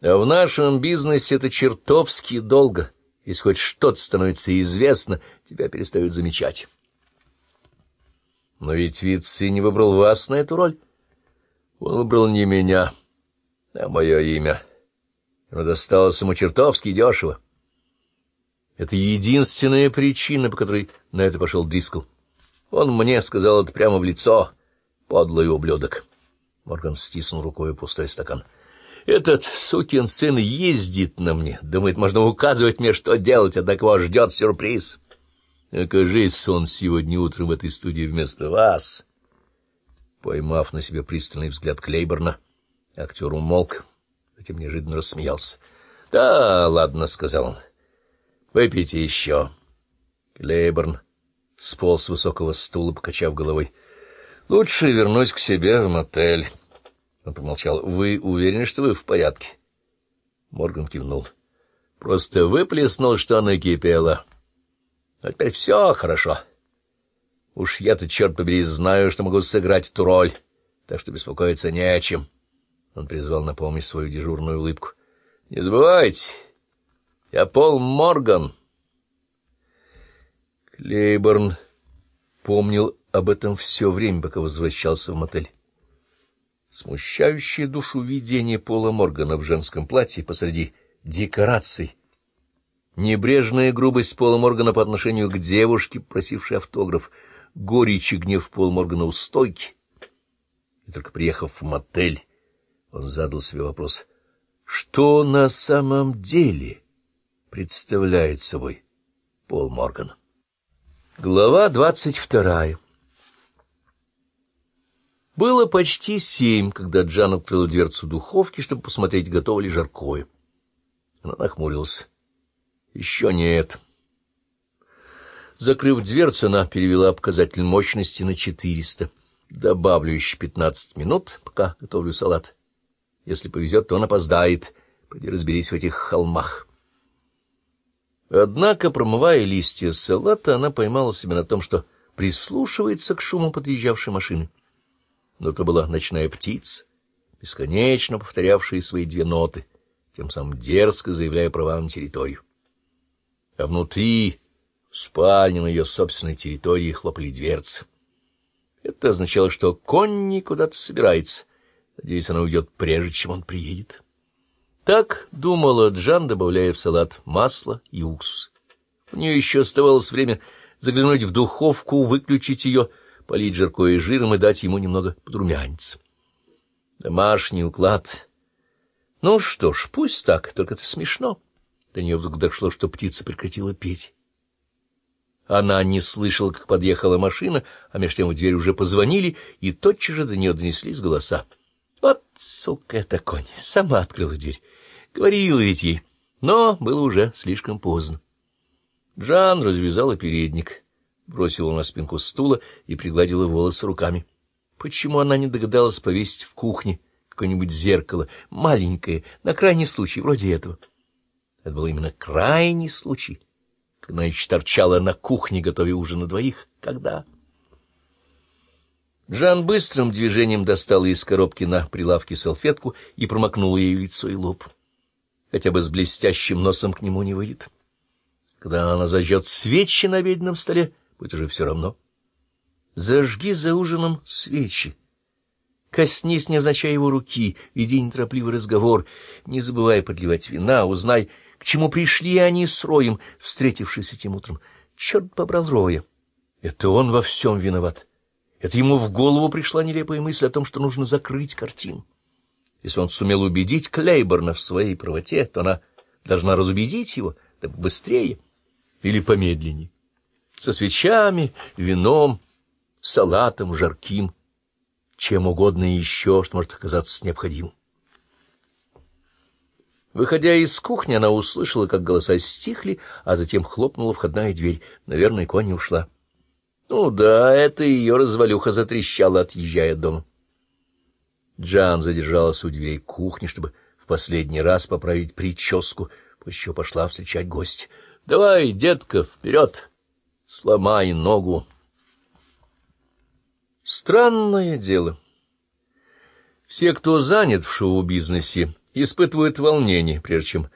А в нашем бизнесе это чертовски долго. Если хоть что-то становится известно, тебя перестают замечать. Но ведь Вици не выбрал вас на эту роль. Он выбрал не меня, а мое имя. Оно досталось ему чертовски дешево. Это единственная причина, по которой на это пошел Дрискл. Он мне сказал это прямо в лицо, подлый ублюдок. Морган стиснул рукой пустой стакан. Этот сукин сын ездит на мне, думает, можно указывать мне, что делать, однако его ждет сюрприз. Окажись он сегодня утром в этой студии вместо вас. Поймав на себе пристальный взгляд Клейборна, актер умолк, затем неожиданно рассмеялся. — Да, ладно, — сказал он. — Выпейте еще. Клейборн сполз с высокого стула, покачав головой. — Лучше вернусь к себе в мотель. Он помолчал. — Вы уверены, что вы в порядке? Морган кивнул. — Просто выплеснул, что накипело. А теперь все хорошо. Уж я-то, черт побери, знаю, что могу сыграть эту роль, так что беспокоиться не о чем. Он призвал на помощь свою дежурную улыбку. — Не забывайте, я Пол Морган. Клейборн помнил об этом все время, пока возвращался в мотель. Смущающее душу видение Пола Моргана в женском платье посреди декораций. Небрежная грубость Пола Моргана по отношению к девушке, просившей автограф, горечь и гнев Пола Моргана у стойки. И только приехав в мотель, он задал себе вопрос, что на самом деле представляет собой Пол Морган. Глава двадцать вторая было почти семь, когда Джан открыл дверцу духовки, чтобы посмотреть, готово ли жаркое. Она нахмурилась. Еще нет. Закрыв дверцу, она перевела показатель мощности на четыреста. Добавлю еще пятнадцать минут, пока готовлю салат. Если повезет, то он опоздает. Пойди разберись в этих холмах. Однако, промывая листья салата, она поймала себя на том, что прислушивается к шуму подъезжавшей машины но то была ночная птица, бесконечно повторявшая свои две ноты, тем самым дерзко заявляя права на территорию. А внутри, в спальне на ее собственной территории, хлопали дверцы. Это означало, что конь куда-то собирается. Надеюсь, она уйдет прежде, чем он приедет. Так думала Джан, добавляя в салат масло и уксус. У нее еще оставалось время заглянуть в духовку, выключить ее, полить жаркое жиром и дать ему немного подрумяниться. Домашний уклад. Ну что ж, пусть так, только это смешно. До нее вдруг дошло, что птица прекратила петь. Она не слышала, как подъехала машина, а между тем в дверь уже позвонили, и тотчас же до нее донеслись голоса. Вот, сука, это конь, сама открыла дверь. Говорила ведь ей, но было уже слишком поздно. Джан развязала передник бросила на спинку стула и пригладила волосы руками. Почему она не догадалась повесить в кухне какое-нибудь зеркало, маленькое, на крайний случай, вроде этого? Это был именно крайний случай, когда она еще торчала на кухне, готовя ужин на двоих. Когда? Жан быстрым движением достала из коробки на прилавке салфетку и промокнула ей лицо и лоб. Хотя бы с блестящим носом к нему не выйдет. Когда она зажжет свечи на обеденном столе, будет уже все равно. Зажги за ужином свечи. Коснись невзначай его руки, веди неторопливый разговор, не забывай подливать вина, узнай, к чему пришли они с Роем, встретившись этим утром. Черт побрал Роя. Это он во всем виноват. Это ему в голову пришла нелепая мысль о том, что нужно закрыть картину. Если он сумел убедить Клейборна в своей правоте, то она должна разубедить его, да быстрее или помедленнее со свечами, вином, салатом, жарким, чем угодно еще, что может оказаться необходимым. Выходя из кухни, она услышала, как голоса стихли, а затем хлопнула входная дверь. Наверное, Конни ушла. Ну да, это ее развалюха затрещала, отъезжая от дома. Джан задержалась у дверей кухни, чтобы в последний раз поправить прическу, после чего пошла встречать гость. — Давай, детка, вперед! Сломай ногу. Странное дело. Все, кто занят в шоу-бизнесе, испытывают волнение, прежде чем